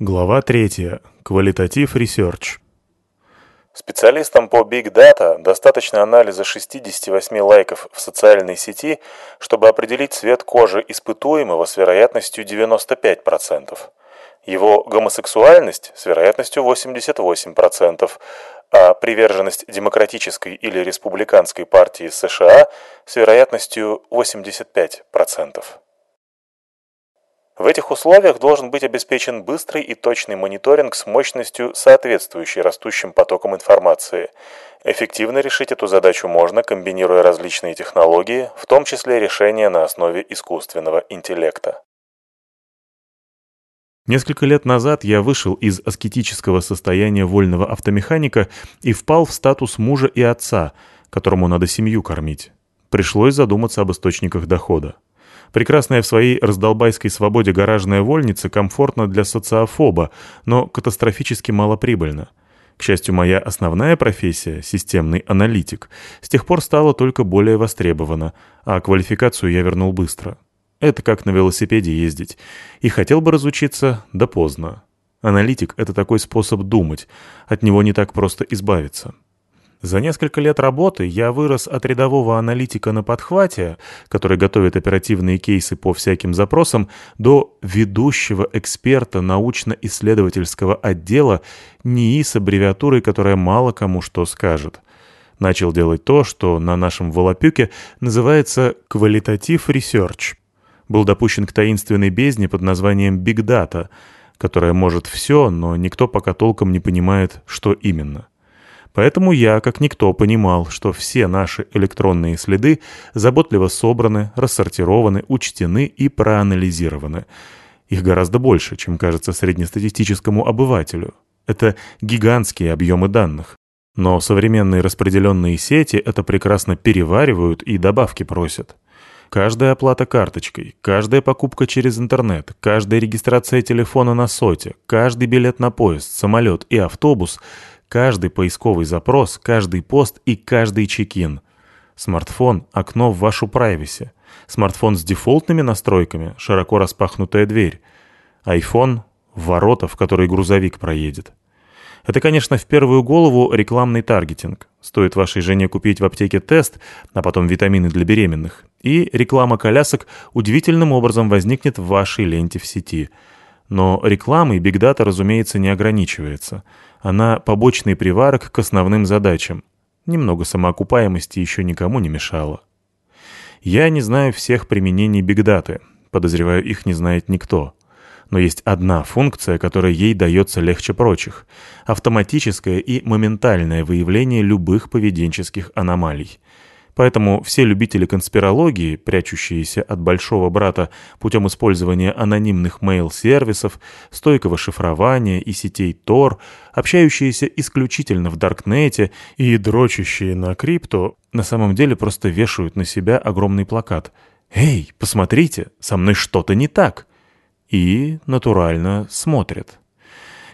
Глава 3. Квалитатив Research. Специалистам по Big Data достаточно анализа 68 лайков в социальной сети, чтобы определить цвет кожи испытуемого с вероятностью 95%, его гомосексуальность с вероятностью 88%, а приверженность демократической или республиканской партии США с вероятностью 85%. В этих условиях должен быть обеспечен быстрый и точный мониторинг с мощностью, соответствующей растущим потокам информации. Эффективно решить эту задачу можно, комбинируя различные технологии, в том числе решения на основе искусственного интеллекта. Несколько лет назад я вышел из аскетического состояния вольного автомеханика и впал в статус мужа и отца, которому надо семью кормить. Пришлось задуматься об источниках дохода. Прекрасная в своей раздолбайской свободе гаражная вольница комфортна для социофоба, но катастрофически малоприбыльна. К счастью, моя основная профессия, системный аналитик, с тех пор стала только более востребована, а квалификацию я вернул быстро. Это как на велосипеде ездить. И хотел бы разучиться, да поздно. Аналитик — это такой способ думать, от него не так просто избавиться. За несколько лет работы я вырос от рядового аналитика на подхвате, который готовит оперативные кейсы по всяким запросам, до ведущего эксперта научно-исследовательского отдела НИИ с аббревиатурой, которая мало кому что скажет. Начал делать то, что на нашем Волопюке называется «квалитатив research». Был допущен к таинственной бездне под названием «Big Data», которая может все, но никто пока толком не понимает, что именно. Поэтому я, как никто, понимал, что все наши электронные следы заботливо собраны, рассортированы, учтены и проанализированы. Их гораздо больше, чем кажется среднестатистическому обывателю. Это гигантские объемы данных. Но современные распределенные сети это прекрасно переваривают и добавки просят. Каждая оплата карточкой, каждая покупка через интернет, каждая регистрация телефона на соте, каждый билет на поезд, самолет и автобус Каждый поисковый запрос, каждый пост и каждый чекин. Смартфон — окно в вашу прайвеси. Смартфон с дефолтными настройками — широко распахнутая дверь. iPhone — ворота, в которые грузовик проедет. Это, конечно, в первую голову рекламный таргетинг. Стоит вашей жене купить в аптеке тест, а потом витамины для беременных. И реклама колясок удивительным образом возникнет в вашей ленте в сети. Но рекламой Data, разумеется, не ограничивается — она побочный приварок к основным задачам. Немного самоокупаемости еще никому не мешало. Я не знаю всех применений бигдаты. Подозреваю, их не знает никто. Но есть одна функция, которая ей дается легче прочих. Автоматическое и моментальное выявление любых поведенческих аномалий. Поэтому все любители конспирологии, прячущиеся от большого брата путем использования анонимных мейл-сервисов, стойкого шифрования и сетей Tor, общающиеся исключительно в Даркнете и дрочащие на крипто, на самом деле просто вешают на себя огромный плакат «Эй, посмотрите, со мной что-то не так!» и, натурально, смотрят.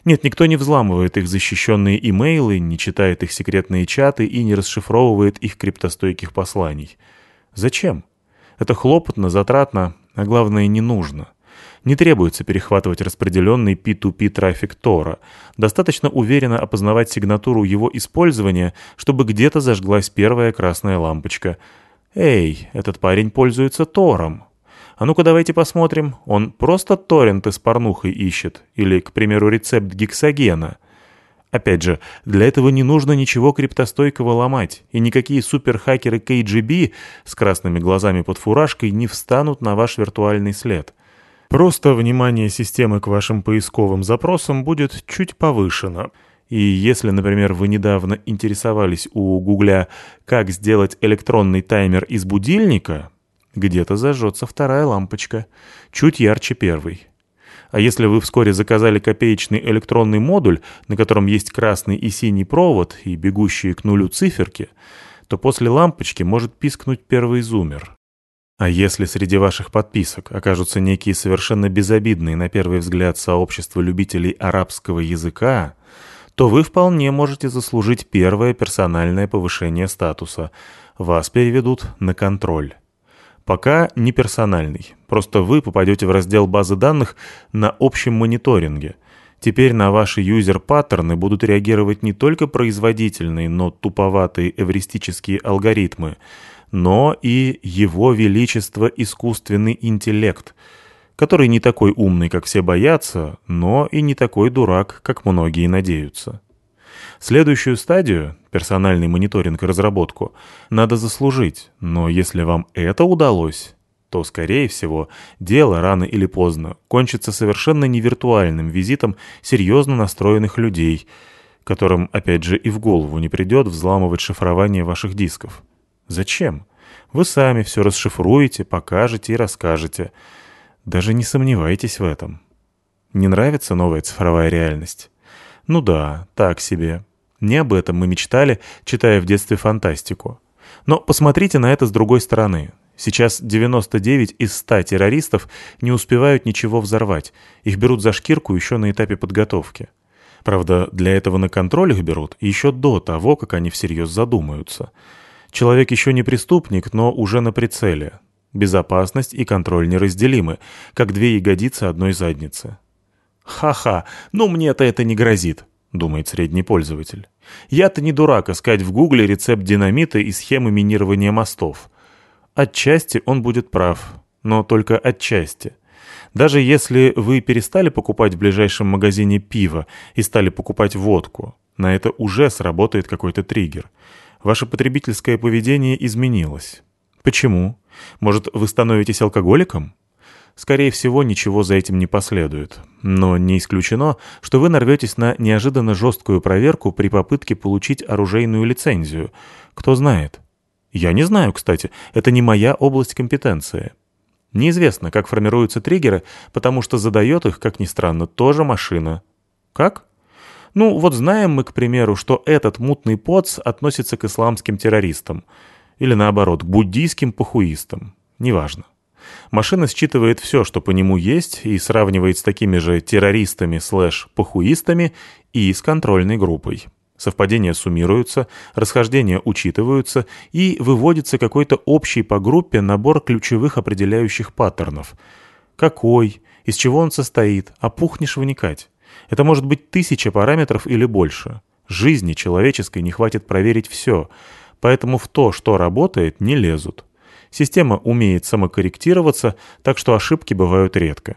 Нет, никто не взламывает их защищенные имейлы, не читает их секретные чаты и не расшифровывает их криптостойких посланий. Зачем? Это хлопотно, затратно, а главное, не нужно. Не требуется перехватывать распределенный P2P трафик Тора. Достаточно уверенно опознавать сигнатуру его использования, чтобы где-то зажглась первая красная лампочка. «Эй, этот парень пользуется Тором. А ну-ка давайте посмотрим, он просто торренты с порнухой ищет, или, к примеру, рецепт гексогена. Опять же, для этого не нужно ничего криптостойкого ломать, и никакие суперхакеры KGB с красными глазами под фуражкой не встанут на ваш виртуальный след. Просто внимание системы к вашим поисковым запросам будет чуть повышено. И если, например, вы недавно интересовались у Гугля, как сделать электронный таймер из будильника, где-то зажжется вторая лампочка, чуть ярче первой. А если вы вскоре заказали копеечный электронный модуль, на котором есть красный и синий провод и бегущие к нулю циферки, то после лампочки может пискнуть первый зумер. А если среди ваших подписок окажутся некие совершенно безобидные на первый взгляд сообщества любителей арабского языка, то вы вполне можете заслужить первое персональное повышение статуса. Вас переведут на контроль. Пока не персональный, просто вы попадете в раздел базы данных на общем мониторинге. Теперь на ваши юзер-паттерны будут реагировать не только производительные, но туповатые эвристические алгоритмы, но и его величество искусственный интеллект, который не такой умный, как все боятся, но и не такой дурак, как многие надеются. Следующую стадию, персональный мониторинг и разработку, надо заслужить, но если вам это удалось, то, скорее всего, дело рано или поздно кончится совершенно невиртуальным визитом серьезно настроенных людей, которым, опять же, и в голову не придет взламывать шифрование ваших дисков. Зачем? Вы сами все расшифруете, покажете и расскажете. Даже не сомневайтесь в этом. Не нравится новая цифровая реальность? Ну да, так себе. Не об этом мы мечтали, читая в детстве фантастику. Но посмотрите на это с другой стороны. Сейчас 99 из 100 террористов не успевают ничего взорвать. Их берут за шкирку еще на этапе подготовки. Правда, для этого на контроль их берут еще до того, как они всерьез задумаются. Человек еще не преступник, но уже на прицеле. Безопасность и контроль неразделимы, как две ягодицы одной задницы. «Ха-ха, ну мне-то это не грозит», — думает средний пользователь. «Я-то не дурак искать в гугле рецепт динамита и схемы минирования мостов». Отчасти он будет прав, но только отчасти. Даже если вы перестали покупать в ближайшем магазине пиво и стали покупать водку, на это уже сработает какой-то триггер. Ваше потребительское поведение изменилось. Почему? Может, вы становитесь алкоголиком? Скорее всего, ничего за этим не последует. Но не исключено, что вы нарветесь на неожиданно жесткую проверку при попытке получить оружейную лицензию. Кто знает. Я не знаю, кстати, это не моя область компетенции. Неизвестно, как формируются триггеры, потому что задает их, как ни странно, тоже машина. Как? Ну, вот знаем мы, к примеру, что этот мутный поц относится к исламским террористам. Или наоборот, к буддийским пахуистам. Неважно. Машина считывает все, что по нему есть, и сравнивает с такими же террористами слэш-пахуистами и с контрольной группой. Совпадения суммируются, расхождения учитываются и выводится какой-то общий по группе набор ключевых определяющих паттернов. Какой, из чего он состоит, опухнешь вникать. Это может быть тысяча параметров или больше. Жизни человеческой не хватит проверить все, поэтому в то, что работает, не лезут. Система умеет самокорректироваться, так что ошибки бывают редко.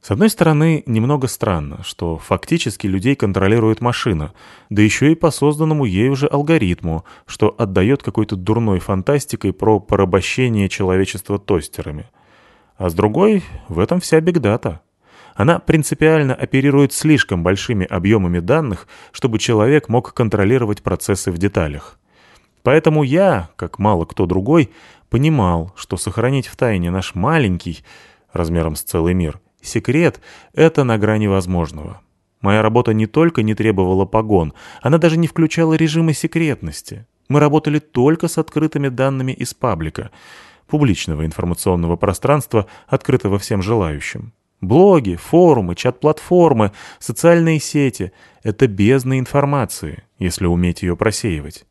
С одной стороны, немного странно, что фактически людей контролирует машина, да еще и по созданному ею же алгоритму, что отдает какой-то дурной фантастикой про порабощение человечества тостерами. А с другой, в этом вся бигдата. Она принципиально оперирует слишком большими объемами данных, чтобы человек мог контролировать процессы в деталях. Поэтому я, как мало кто другой, понимал, что сохранить в тайне наш маленький, размером с целый мир – Секрет — это на грани возможного. Моя работа не только не требовала погон, она даже не включала режимы секретности. Мы работали только с открытыми данными из паблика, публичного информационного пространства, открытого всем желающим. Блоги, форумы, чат-платформы, социальные сети — это бездна информации, если уметь ее просеивать.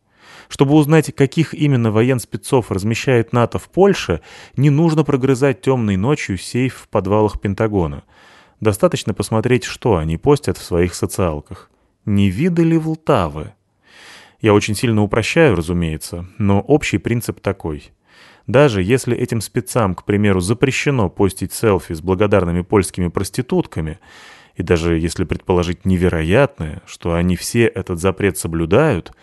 Чтобы узнать, каких именно военспецов размещает НАТО в Польше, не нужно прогрызать темной ночью сейф в подвалах Пентагона. Достаточно посмотреть, что они постят в своих социалках. Не видали Влтавы? Я очень сильно упрощаю, разумеется, но общий принцип такой. Даже если этим спецам, к примеру, запрещено постить селфи с благодарными польскими проститутками, и даже если предположить невероятное, что они все этот запрет соблюдают –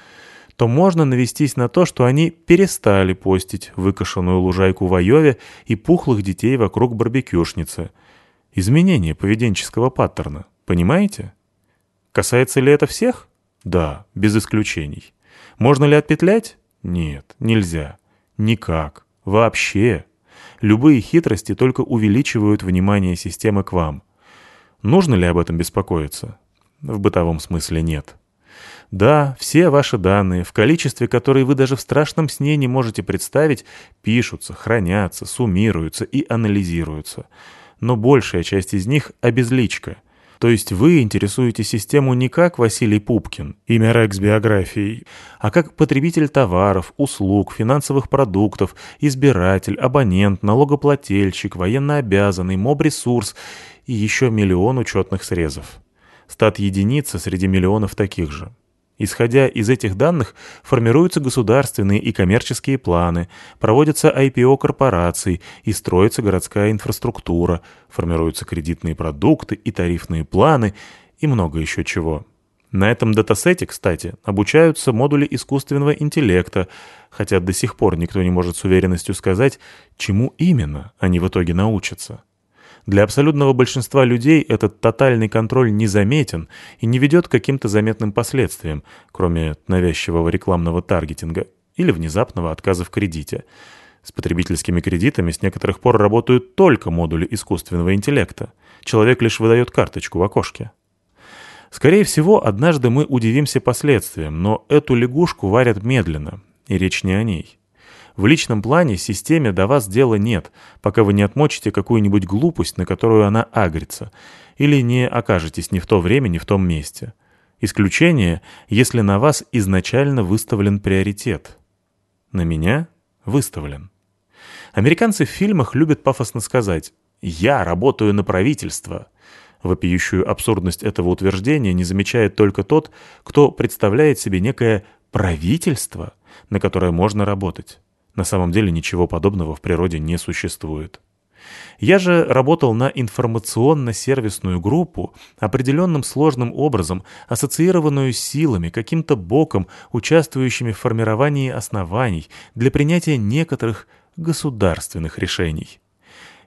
то можно навестись на то, что они перестали постить выкошенную лужайку в Айове и пухлых детей вокруг барбекюшницы. Изменение поведенческого паттерна, понимаете? Касается ли это всех? Да, без исключений. Можно ли отпетлять? Нет, нельзя. Никак. Вообще. Любые хитрости только увеличивают внимание системы к вам. Нужно ли об этом беспокоиться? В бытовом смысле нет. Да, все ваши данные, в количестве, которые вы даже в страшном сне не можете представить, пишутся, хранятся, суммируются и анализируются. Но большая часть из них — обезличка. То есть вы интересуете систему не как Василий Пупкин, имя Рекс биографией, а как потребитель товаров, услуг, финансовых продуктов, избиратель, абонент, налогоплательщик, военнообязанный, моб-ресурс и еще миллион учетных срезов. стат единица среди миллионов таких же. Исходя из этих данных, формируются государственные и коммерческие планы, проводятся IPO корпораций и строится городская инфраструктура, формируются кредитные продукты и тарифные планы и много еще чего. На этом датасете, кстати, обучаются модули искусственного интеллекта, хотя до сих пор никто не может с уверенностью сказать, чему именно они в итоге научатся. Для абсолютного большинства людей этот тотальный контроль незаметен и не ведет к каким-то заметным последствиям, кроме навязчивого рекламного таргетинга или внезапного отказа в кредите. С потребительскими кредитами с некоторых пор работают только модули искусственного интеллекта. Человек лишь выдает карточку в окошке. Скорее всего, однажды мы удивимся последствиям, но эту лягушку варят медленно, и речь не о ней. В личном плане системе до вас дела нет, пока вы не отмочите какую-нибудь глупость, на которую она агрится, или не окажетесь ни в то время, ни в том месте. Исключение, если на вас изначально выставлен приоритет. На меня выставлен. Американцы в фильмах любят пафосно сказать «Я работаю на правительство». Вопиющую абсурдность этого утверждения не замечает только тот, кто представляет себе некое правительство, на которое можно работать. На самом деле ничего подобного в природе не существует. Я же работал на информационно-сервисную группу, определенным сложным образом ассоциированную с силами, каким-то боком, участвующими в формировании оснований для принятия некоторых государственных решений.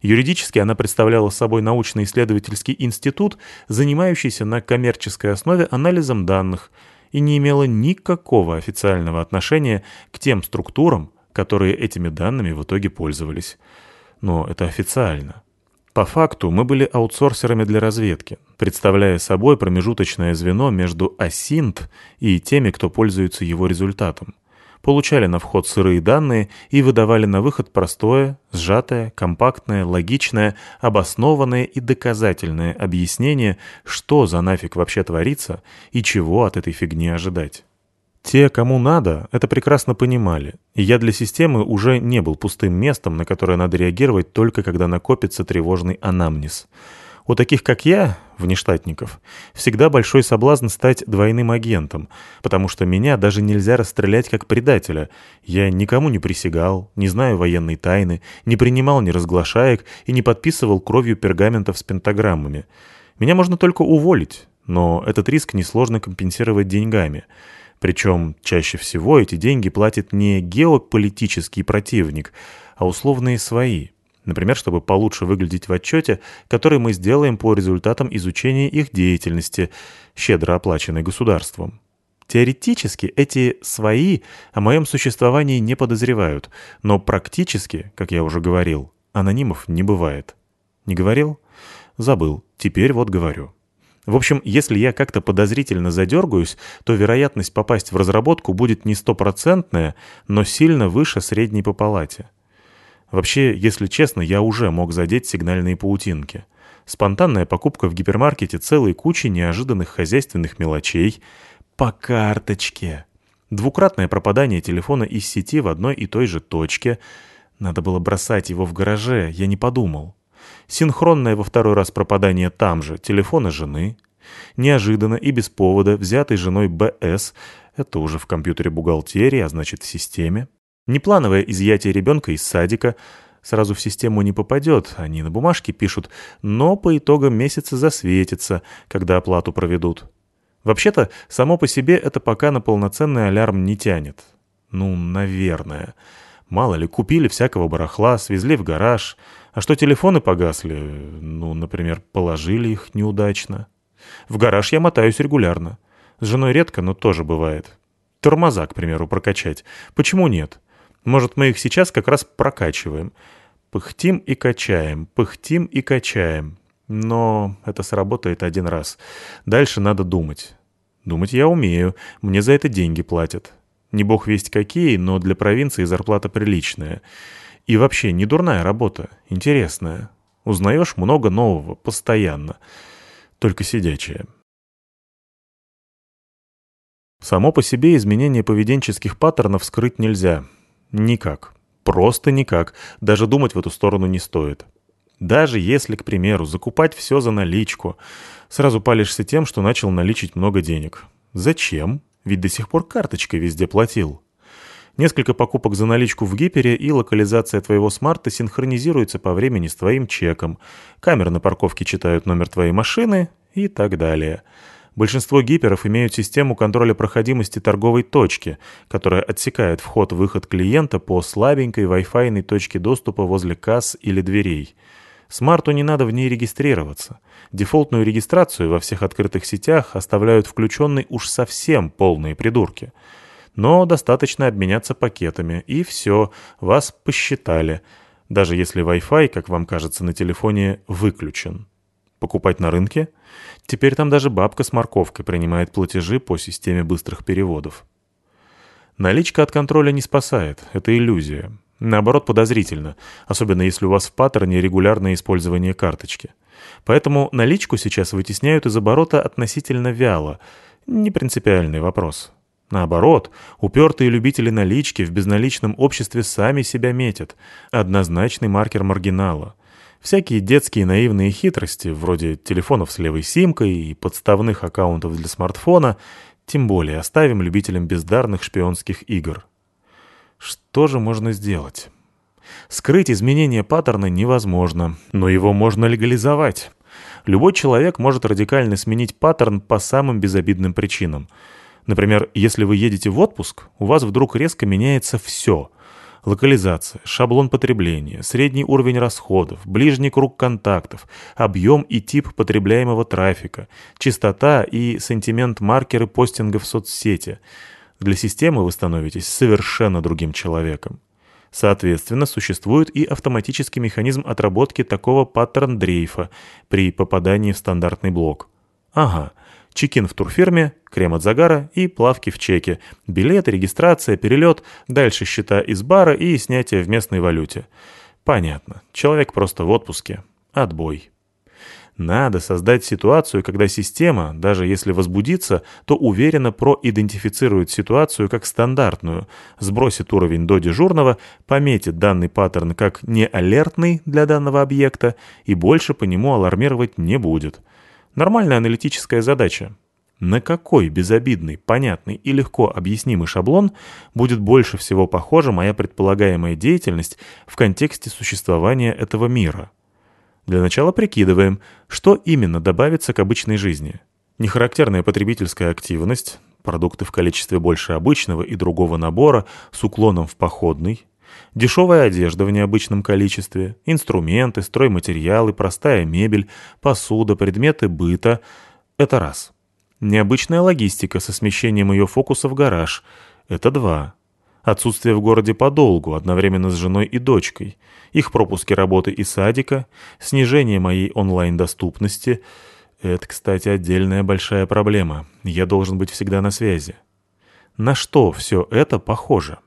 Юридически она представляла собой научно-исследовательский институт, занимающийся на коммерческой основе анализом данных, и не имела никакого официального отношения к тем структурам, которые этими данными в итоге пользовались. Но это официально. По факту мы были аутсорсерами для разведки, представляя собой промежуточное звено между АСИНТ и теми, кто пользуется его результатом. Получали на вход сырые данные и выдавали на выход простое, сжатое, компактное, логичное, обоснованное и доказательное объяснение, что за нафиг вообще творится и чего от этой фигни ожидать. Те, кому надо, это прекрасно понимали, и я для системы уже не был пустым местом, на которое надо реагировать только когда накопится тревожный анамнез. У таких, как я, внештатников, всегда большой соблазн стать двойным агентом, потому что меня даже нельзя расстрелять как предателя. Я никому не присягал, не знаю военной тайны, не принимал ни разглашаек и не подписывал кровью пергаментов с пентаграммами. Меня можно только уволить, но этот риск несложно компенсировать деньгами — причем чаще всего эти деньги платит не геополитический противник, а условные свои. Например, чтобы получше выглядеть в отчете, который мы сделаем по результатам изучения их деятельности, щедро оплаченной государством. Теоретически эти «свои» о моем существовании не подозревают, но практически, как я уже говорил, анонимов не бывает. Не говорил? Забыл. Теперь вот говорю. В общем, если я как-то подозрительно задергаюсь, то вероятность попасть в разработку будет не стопроцентная, но сильно выше средней по палате. Вообще, если честно, я уже мог задеть сигнальные паутинки. Спонтанная покупка в гипермаркете целой кучи неожиданных хозяйственных мелочей по карточке. Двукратное пропадание телефона из сети в одной и той же точке. Надо было бросать его в гараже, я не подумал. Синхронное во второй раз пропадание там же телефона жены. Неожиданно и без повода взятый женой БС, это уже в компьютере бухгалтерии, а значит в системе. Неплановое изъятие ребенка из садика, сразу в систему не попадет, они на бумажке пишут, но по итогам месяца засветится, когда оплату проведут. Вообще-то, само по себе это пока на полноценный алярм не тянет. Ну, наверное. Мало ли, купили всякого барахла, свезли в гараж. А что телефоны погасли? Ну, например, положили их неудачно. В гараж я мотаюсь регулярно. С женой редко, но тоже бывает. Тормоза, к примеру, прокачать. Почему нет? Может, мы их сейчас как раз прокачиваем. Пыхтим и качаем, пыхтим и качаем. Но это сработает один раз. Дальше надо думать. Думать я умею, мне за это деньги платят. Не бог весть какие, но для провинции зарплата приличная. И вообще, не дурная работа, интересная. Узнаешь много нового, постоянно. Только сидячая. Само по себе изменение поведенческих паттернов скрыть нельзя. Никак. Просто никак. Даже думать в эту сторону не стоит. Даже если, к примеру, закупать все за наличку. Сразу палишься тем, что начал наличить много денег. Зачем? Ведь до сих пор карточкой везде платил. Несколько покупок за наличку в гипере и локализация твоего смарта синхронизируется по времени с твоим чеком. Камеры на парковке читают номер твоей машины и так далее. Большинство гиперов имеют систему контроля проходимости торговой точки, которая отсекает вход-выход клиента по слабенькой Wi-Fi точке доступа возле касс или дверей. Смарту не надо в ней регистрироваться. Дефолтную регистрацию во всех открытых сетях оставляют включенной уж совсем полные придурки. Но достаточно обменяться пакетами, и все, вас посчитали, даже если Wi-Fi, как вам кажется на телефоне, выключен. Покупать на рынке? Теперь там даже бабка с морковкой принимает платежи по системе быстрых переводов. Наличка от контроля не спасает, это иллюзия. Наоборот, подозрительно, особенно если у вас в паттерне регулярное использование карточки. Поэтому наличку сейчас вытесняют из оборота относительно вяло. Не принципиальный вопрос. Наоборот, упертые любители налички в безналичном обществе сами себя метят. Однозначный маркер маргинала. Всякие детские наивные хитрости, вроде телефонов с левой симкой и подставных аккаунтов для смартфона, тем более оставим любителям бездарных шпионских игр. Что же можно сделать? Скрыть изменение паттерна невозможно, но его можно легализовать. Любой человек может радикально сменить паттерн по самым безобидным причинам. Например, если вы едете в отпуск, у вас вдруг резко меняется все. Локализация, шаблон потребления, средний уровень расходов, ближний круг контактов, объем и тип потребляемого трафика, частота и сентимент-маркеры постинга в соцсети – для системы вы становитесь совершенно другим человеком. Соответственно, существует и автоматический механизм отработки такого паттерн-дрейфа при попадании в стандартный блок. Ага, чекин в турфирме, крем от загара и плавки в чеке, билет, регистрация, перелет, дальше счета из бара и снятие в местной валюте. Понятно, человек просто в отпуске. Отбой. Надо создать ситуацию, когда система, даже если возбудится, то уверенно проидентифицирует ситуацию как стандартную, сбросит уровень до дежурного, пометит данный паттерн как неалертный для данного объекта и больше по нему алармировать не будет. Нормальная аналитическая задача. На какой безобидный, понятный и легко объяснимый шаблон будет больше всего похожа моя предполагаемая деятельность в контексте существования этого мира? Для начала прикидываем, что именно добавится к обычной жизни. Нехарактерная потребительская активность, продукты в количестве больше обычного и другого набора с уклоном в походный, дешевая одежда в необычном количестве, инструменты, стройматериалы, простая мебель, посуда, предметы быта – это раз. Необычная логистика со смещением ее фокуса в гараж – это два. Отсутствие в городе подолгу, одновременно с женой и дочкой. Их пропуски работы и садика, снижение моей онлайн-доступности. Это, кстати, отдельная большая проблема. Я должен быть всегда на связи. На что все это похоже?